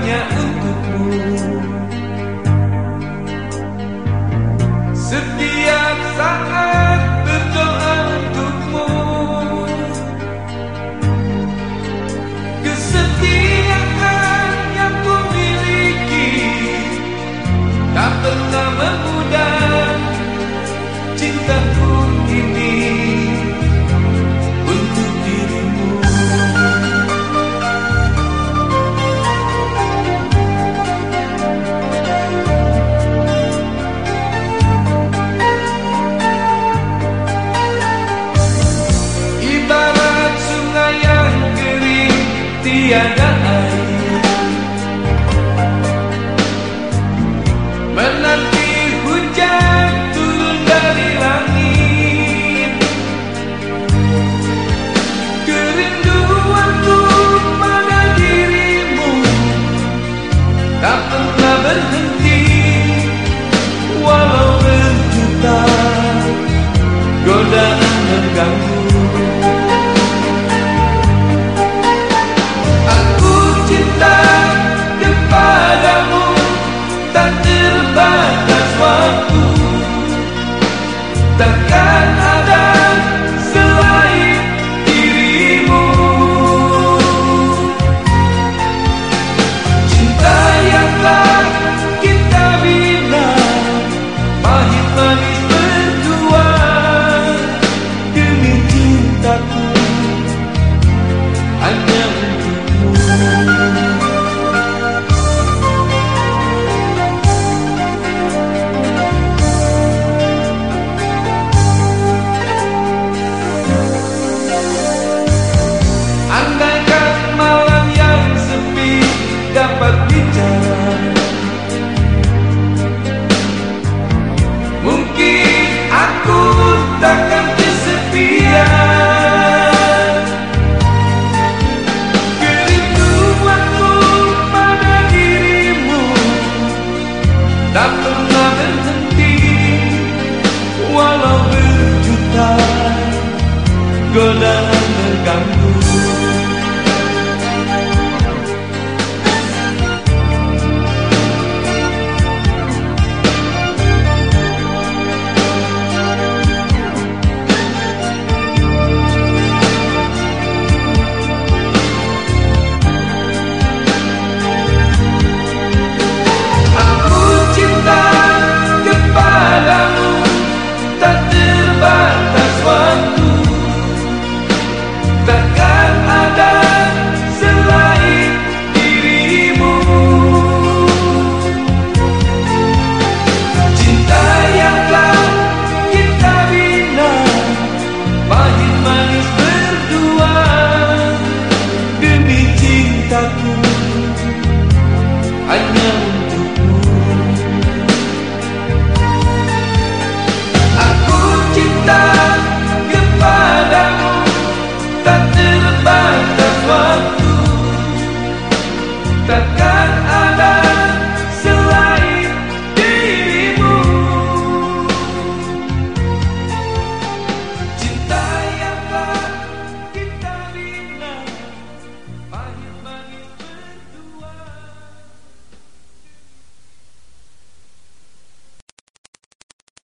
年 tiada godaan mengganggu